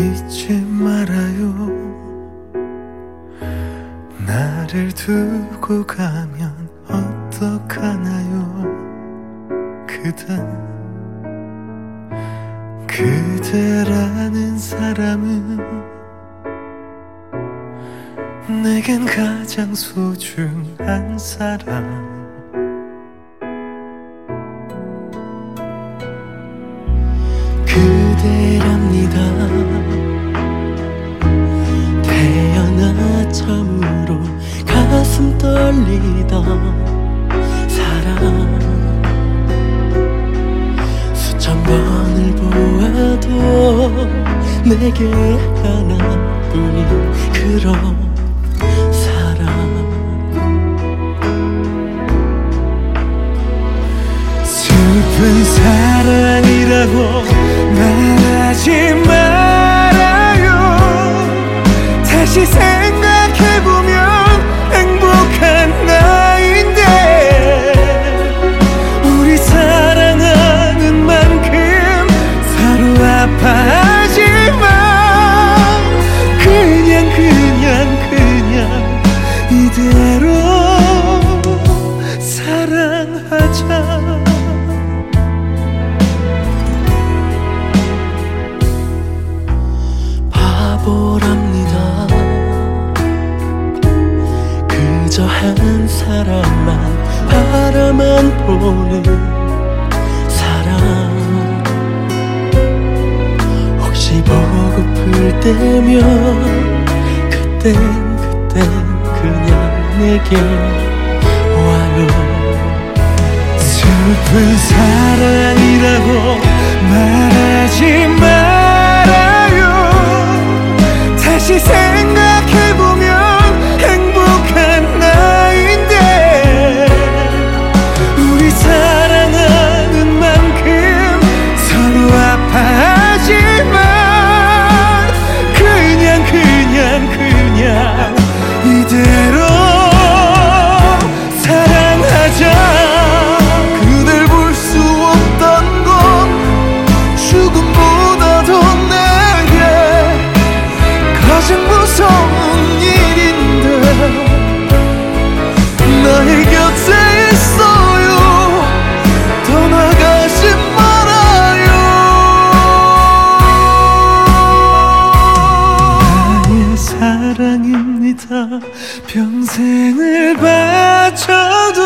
떠나지 말아요. 나를 두고 가면 어떡하나요? 그댄 그대라는 사람은 내겐 가장 소중한 사람 가슴 떨리던 사랑. 수천 번을 보아도 내게 하나뿐인 그런 보는 사람. 혹시 보고플 때면 그땐 그땐 그냥 내게 와요. 슬픈 사랑이라고 말하지 말 평생을 바쳐도